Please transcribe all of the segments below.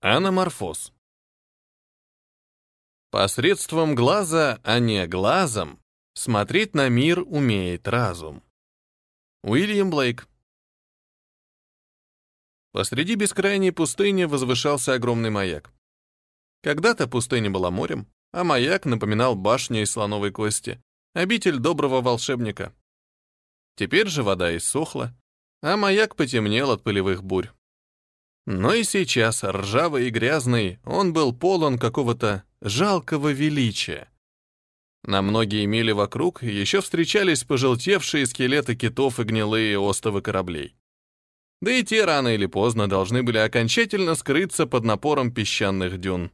Аноморфоз. Посредством глаза, а не глазом, смотреть на мир умеет разум. Уильям Блейк. Посреди бескрайней пустыни возвышался огромный маяк. Когда-то пустыня была морем, а маяк напоминал башню из слоновой кости, обитель доброго волшебника. Теперь же вода иссохла, а маяк потемнел от пылевых бурь. Но и сейчас, ржавый и грязный, он был полон какого-то жалкого величия. На многие мили вокруг еще встречались пожелтевшие скелеты китов и гнилые остовы кораблей. Да и те рано или поздно должны были окончательно скрыться под напором песчаных дюн.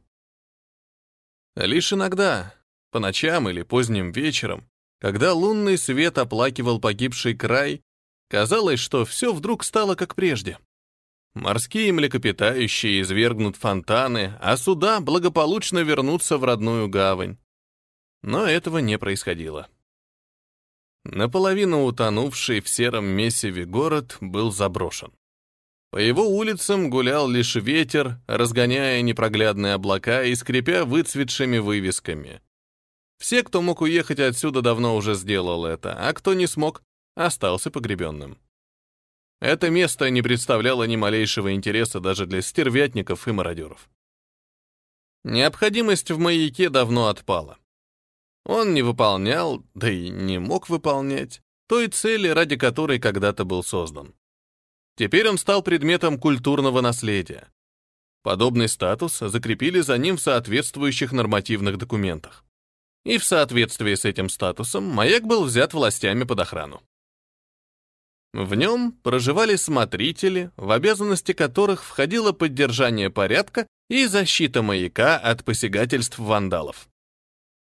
Лишь иногда, по ночам или поздним вечером, когда лунный свет оплакивал погибший край, казалось, что все вдруг стало как прежде. Морские млекопитающие извергнут фонтаны, а суда благополучно вернутся в родную гавань. Но этого не происходило. Наполовину утонувший в сером месиве город был заброшен. По его улицам гулял лишь ветер, разгоняя непроглядные облака и скрипя выцветшими вывесками. Все, кто мог уехать отсюда, давно уже сделал это, а кто не смог, остался погребенным. Это место не представляло ни малейшего интереса даже для стервятников и мародеров. Необходимость в маяке давно отпала. Он не выполнял, да и не мог выполнять, той цели, ради которой когда-то был создан. Теперь он стал предметом культурного наследия. Подобный статус закрепили за ним в соответствующих нормативных документах. И в соответствии с этим статусом маяк был взят властями под охрану. В нем проживали смотрители, в обязанности которых входило поддержание порядка и защита маяка от посягательств вандалов.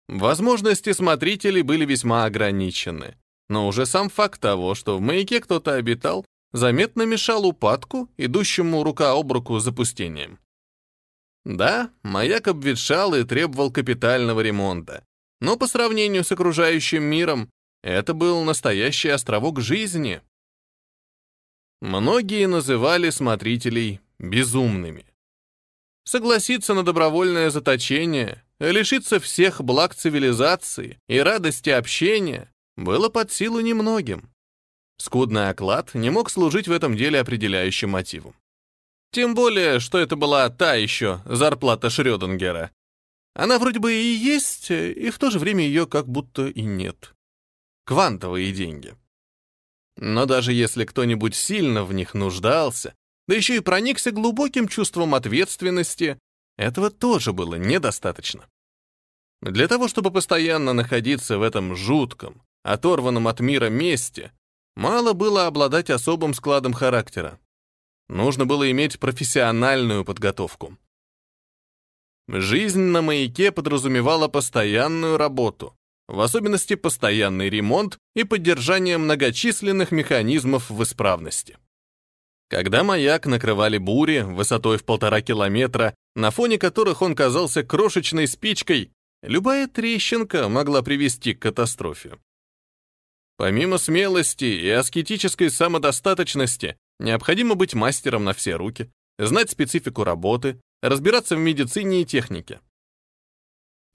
Возможности смотрителей были весьма ограничены, но уже сам факт того, что в маяке кто-то обитал, заметно мешал упадку, идущему рука об руку запустением. Да, маяк обветшал и требовал капитального ремонта, но по сравнению с окружающим миром это был настоящий островок жизни, Многие называли смотрителей безумными. Согласиться на добровольное заточение, лишиться всех благ цивилизации и радости общения было под силу немногим. Скудный оклад не мог служить в этом деле определяющим мотивом. Тем более, что это была та еще зарплата Шрёдингера. Она вроде бы и есть, и в то же время ее как будто и нет. Квантовые деньги. Но даже если кто-нибудь сильно в них нуждался, да еще и проникся глубоким чувством ответственности, этого тоже было недостаточно. Для того, чтобы постоянно находиться в этом жутком, оторванном от мира месте, мало было обладать особым складом характера. Нужно было иметь профессиональную подготовку. Жизнь на маяке подразумевала постоянную работу, в особенности постоянный ремонт и поддержание многочисленных механизмов в исправности. Когда маяк накрывали бури высотой в полтора километра, на фоне которых он казался крошечной спичкой, любая трещинка могла привести к катастрофе. Помимо смелости и аскетической самодостаточности, необходимо быть мастером на все руки, знать специфику работы, разбираться в медицине и технике.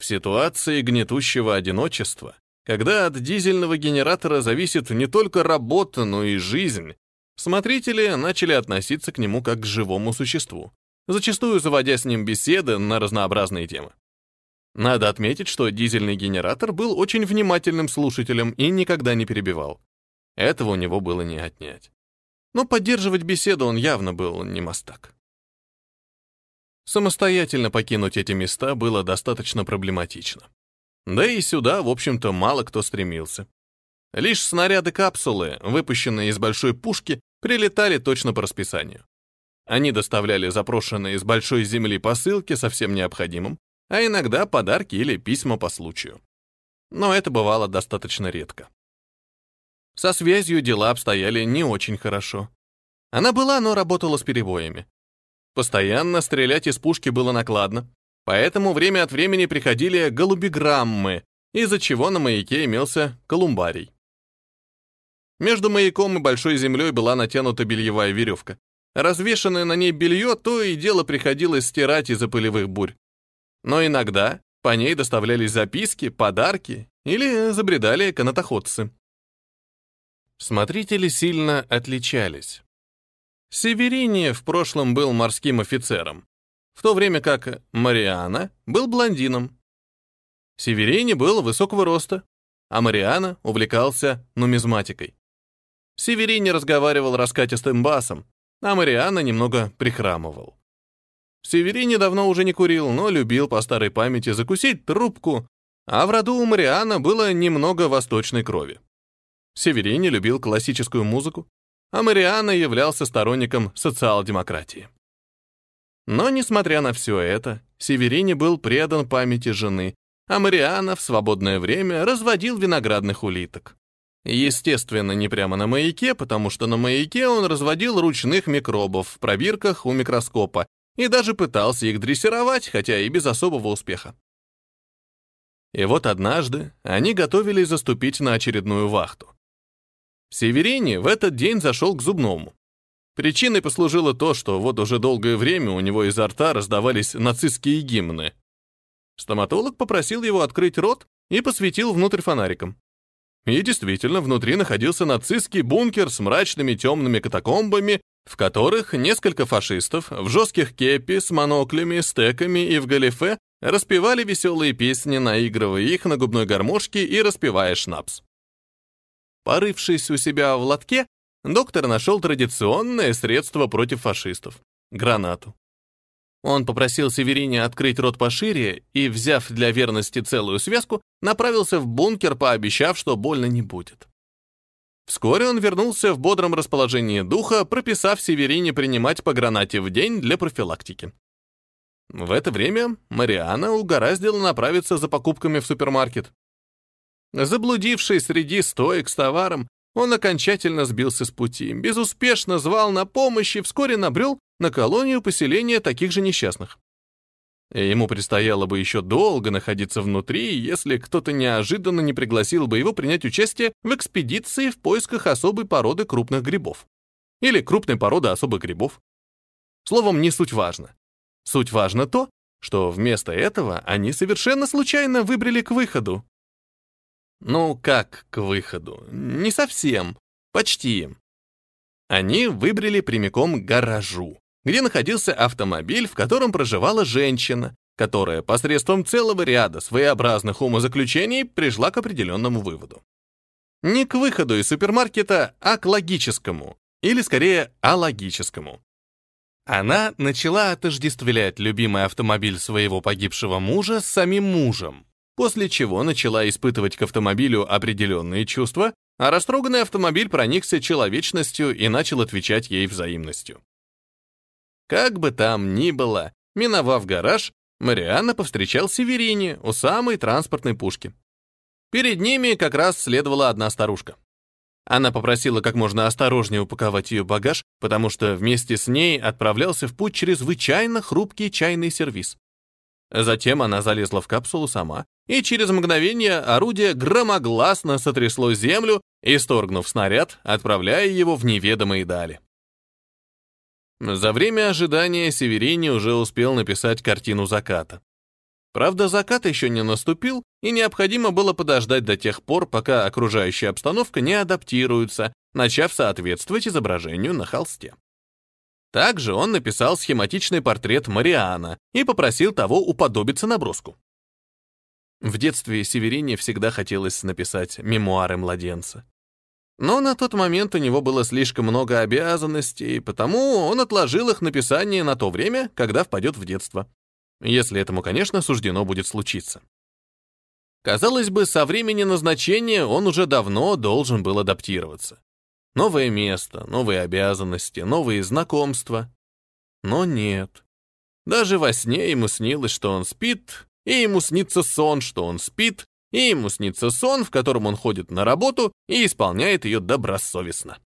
В ситуации гнетущего одиночества, когда от дизельного генератора зависит не только работа, но и жизнь, смотрители начали относиться к нему как к живому существу, зачастую заводя с ним беседы на разнообразные темы. Надо отметить, что дизельный генератор был очень внимательным слушателем и никогда не перебивал. Этого у него было не отнять. Но поддерживать беседу он явно был не мастак. Самостоятельно покинуть эти места было достаточно проблематично. Да и сюда, в общем-то, мало кто стремился. Лишь снаряды капсулы, выпущенные из большой пушки, прилетали точно по расписанию. Они доставляли запрошенные из большой земли посылки со всем необходимым, а иногда подарки или письма по случаю. Но это бывало достаточно редко. Со связью дела обстояли не очень хорошо. Она была, но работала с перебоями. Постоянно стрелять из пушки было накладно, поэтому время от времени приходили голубиграммы, из-за чего на маяке имелся колумбарий. Между маяком и большой землей была натянута бельевая веревка. развешанное на ней белье то и дело приходилось стирать из-за пылевых бурь. Но иногда по ней доставлялись записки, подарки или забредали канатоходцы. Смотрители сильно отличались. Северини в прошлом был морским офицером, в то время как Мариана был блондином. Северини был высокого роста, а Мариана увлекался нумизматикой. Северини разговаривал раскатистым басом, а Мариана немного прихрамывал. Северини давно уже не курил, но любил по старой памяти закусить трубку, а в роду у Мариана было немного восточной крови. Северини любил классическую музыку, а Мариана являлся сторонником социал-демократии. Но, несмотря на все это, Северини был предан памяти жены, а Мариана в свободное время разводил виноградных улиток. Естественно, не прямо на маяке, потому что на маяке он разводил ручных микробов в пробирках у микроскопа и даже пытался их дрессировать, хотя и без особого успеха. И вот однажды они готовились заступить на очередную вахту. Северини в этот день зашел к зубному. Причиной послужило то, что вот уже долгое время у него изо рта раздавались нацистские гимны. Стоматолог попросил его открыть рот и посветил внутрь фонариком. И действительно, внутри находился нацистский бункер с мрачными темными катакомбами, в которых несколько фашистов в жестких кепи с моноклями, стеками и в галифе распевали веселые песни, наигрывая их на губной гармошке и распевая шнапс. Порывшись у себя в лотке, доктор нашел традиционное средство против фашистов — гранату. Он попросил Северине открыть рот пошире и, взяв для верности целую связку, направился в бункер, пообещав, что больно не будет. Вскоре он вернулся в бодром расположении духа, прописав Северине принимать по гранате в день для профилактики. В это время Мариана угораздила направиться за покупками в супермаркет. Заблудившись среди стоек с товаром, он окончательно сбился с пути, безуспешно звал на помощь и вскоре набрел на колонию поселения таких же несчастных. ему предстояло бы еще долго находиться внутри, если кто-то неожиданно не пригласил бы его принять участие в экспедиции в поисках особой породы крупных грибов. Или крупной породы особых грибов. Словом, не суть важно. Суть важно то, что вместо этого они совершенно случайно выбрали к выходу. Ну, как к выходу? Не совсем. Почти. Они выбрали прямиком к гаражу, где находился автомобиль, в котором проживала женщина, которая посредством целого ряда своеобразных умозаключений пришла к определенному выводу. Не к выходу из супермаркета, а к логическому, или скорее алогическому. Она начала отождествлять любимый автомобиль своего погибшего мужа с самим мужем, после чего начала испытывать к автомобилю определенные чувства, а растроганный автомобиль проникся человечностью и начал отвечать ей взаимностью. Как бы там ни было, миновав гараж, Марианна повстречал Северине у самой транспортной пушки. Перед ними как раз следовала одна старушка. Она попросила как можно осторожнее упаковать ее багаж, потому что вместе с ней отправлялся в путь чрезвычайно хрупкий чайный сервиз. Затем она залезла в капсулу сама, и через мгновение орудие громогласно сотрясло землю, исторгнув снаряд, отправляя его в неведомые дали. За время ожидания Северини уже успел написать картину заката. Правда, закат еще не наступил, и необходимо было подождать до тех пор, пока окружающая обстановка не адаптируется, начав соответствовать изображению на холсте. Также он написал схематичный портрет Мариана и попросил того уподобиться наброску. В детстве Северине всегда хотелось написать мемуары младенца. Но на тот момент у него было слишком много обязанностей, потому он отложил их написание на то время, когда впадет в детство. Если этому, конечно, суждено будет случиться. Казалось бы, со времени назначения он уже давно должен был адаптироваться. Новое место, новые обязанности, новые знакомства. Но нет. Даже во сне ему снилось, что он спит, и ему снится сон, что он спит, и ему снится сон, в котором он ходит на работу и исполняет ее добросовестно.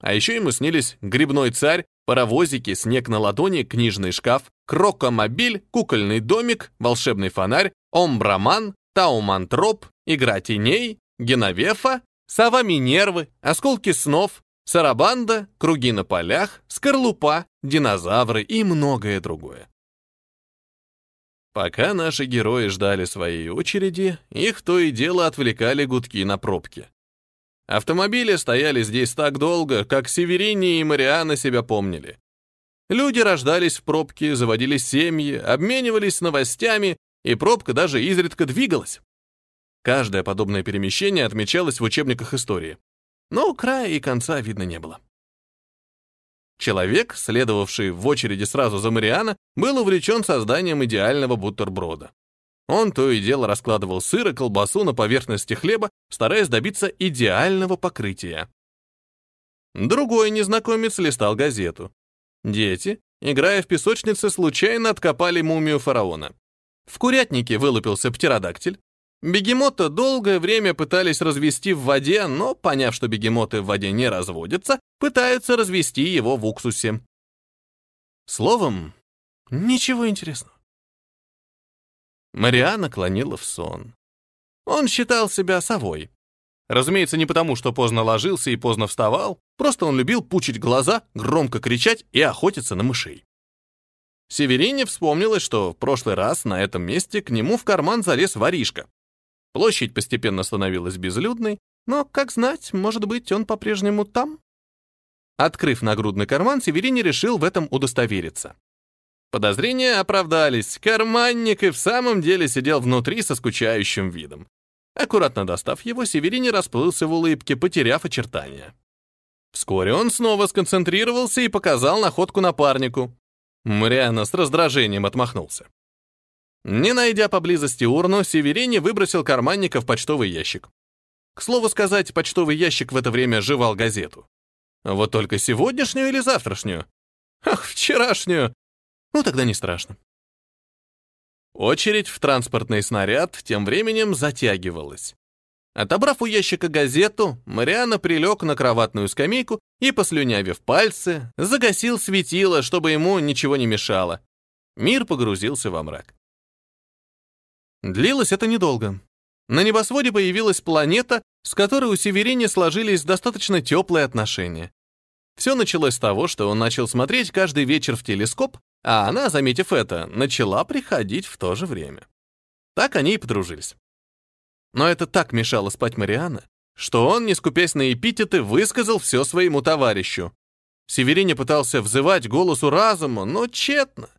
А еще ему снились грибной царь, паровозики, снег на ладони, книжный шкаф, крокомобиль, кукольный домик, волшебный фонарь, омбраман, таумантроп, игра теней, геновефа Сова Минервы, осколки снов, Сарабанда, круги на полях, скорлупа, динозавры и многое другое. Пока наши герои ждали своей очереди, их то и дело отвлекали гудки на пробке. Автомобили стояли здесь так долго, как Северини и Мариана себя помнили. Люди рождались в пробке, заводили семьи, обменивались новостями, и пробка даже изредка двигалась. Каждое подобное перемещение отмечалось в учебниках истории. Но края и конца видно не было. Человек, следовавший в очереди сразу за Мариана, был увлечен созданием идеального бутерброда. Он то и дело раскладывал сыр и колбасу на поверхности хлеба, стараясь добиться идеального покрытия. Другой незнакомец листал газету. Дети, играя в песочнице, случайно откопали мумию фараона. В курятнике вылупился птеродактиль. Бегемота долгое время пытались развести в воде, но, поняв, что бегемоты в воде не разводятся, пытаются развести его в уксусе. Словом, ничего интересного. Мариана клонила в сон. Он считал себя совой. Разумеется, не потому, что поздно ложился и поздно вставал, просто он любил пучить глаза, громко кричать и охотиться на мышей. Северине вспомнилось, что в прошлый раз на этом месте к нему в карман залез воришка. Площадь постепенно становилась безлюдной, но, как знать, может быть, он по-прежнему там? Открыв нагрудный карман, Северине решил в этом удостовериться. Подозрения оправдались. Карманник и в самом деле сидел внутри со скучающим видом. Аккуратно достав его, Северине расплылся в улыбке, потеряв очертания. Вскоре он снова сконцентрировался и показал находку напарнику. Мариана с раздражением отмахнулся. Не найдя поблизости урну, Северине выбросил карманника в почтовый ящик. К слову сказать, почтовый ящик в это время жевал газету. Вот только сегодняшнюю или завтрашнюю? Ах, вчерашнюю! Ну, тогда не страшно. Очередь в транспортный снаряд тем временем затягивалась. Отобрав у ящика газету, Мариана прилег на кроватную скамейку и, послюнявив пальцы, загасил светило, чтобы ему ничего не мешало. Мир погрузился во мрак. Длилось это недолго. На небосводе появилась планета, с которой у Северини сложились достаточно теплые отношения. Все началось с того, что он начал смотреть каждый вечер в телескоп, а она, заметив это, начала приходить в то же время. Так они и подружились. Но это так мешало спать Мариана, что он, не скупясь на эпитеты, высказал все своему товарищу. Северине пытался взывать голосу разума, но тщетно.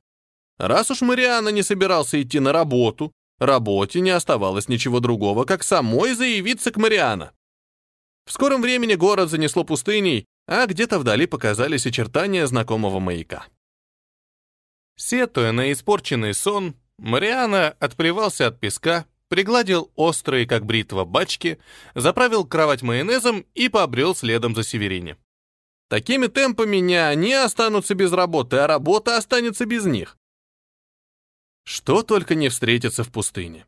Раз уж Мариана не собирался идти на работу, работе не оставалось ничего другого, как самой заявиться к Мариана. В скором времени город занесло пустыней, а где-то вдали показались очертания знакомого маяка. Сетуя на испорченный сон, Мариана отплевался от песка, пригладил острые, как бритва, бачки, заправил кровать майонезом и побрел следом за Северине. Такими темпами не они останутся без работы, а работа останется без них. Что только не встретится в пустыне.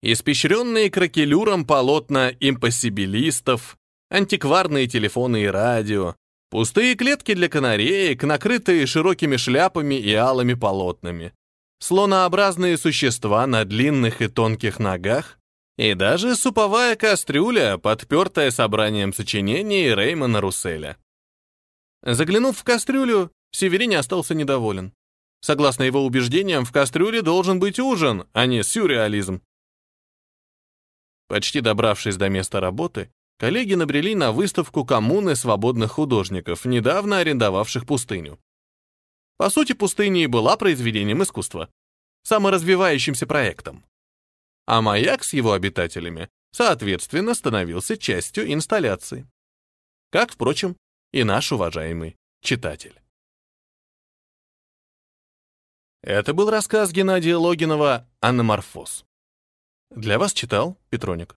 Испещренные кракелюром полотна импоссибилистов, антикварные телефоны и радио, Пустые клетки для канареек, накрытые широкими шляпами и алыми полотнами. Слонообразные существа на длинных и тонких ногах. И даже суповая кастрюля, подпертая собранием сочинений Реймона Русселя. Заглянув в кастрюлю, Северине остался недоволен. Согласно его убеждениям, в кастрюле должен быть ужин, а не сюрреализм. Почти добравшись до места работы, коллеги набрели на выставку коммуны свободных художников, недавно арендовавших пустыню. По сути, пустыня и была произведением искусства, саморазвивающимся проектом. А маяк с его обитателями, соответственно, становился частью инсталляции. Как, впрочем, и наш уважаемый читатель. Это был рассказ Геннадия Логинова «Аноморфоз». Для вас читал Петроник.